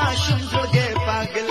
सुझुड़ पागल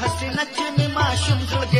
हसी नचे में मा सुमज़